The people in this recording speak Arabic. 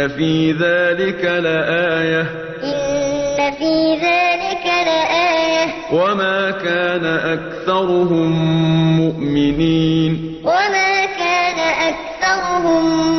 إن في ذلك لآية. إن في ذلك لآية. وما كان أكثرهم مؤمنين. وما كان أكثرهم مؤمنين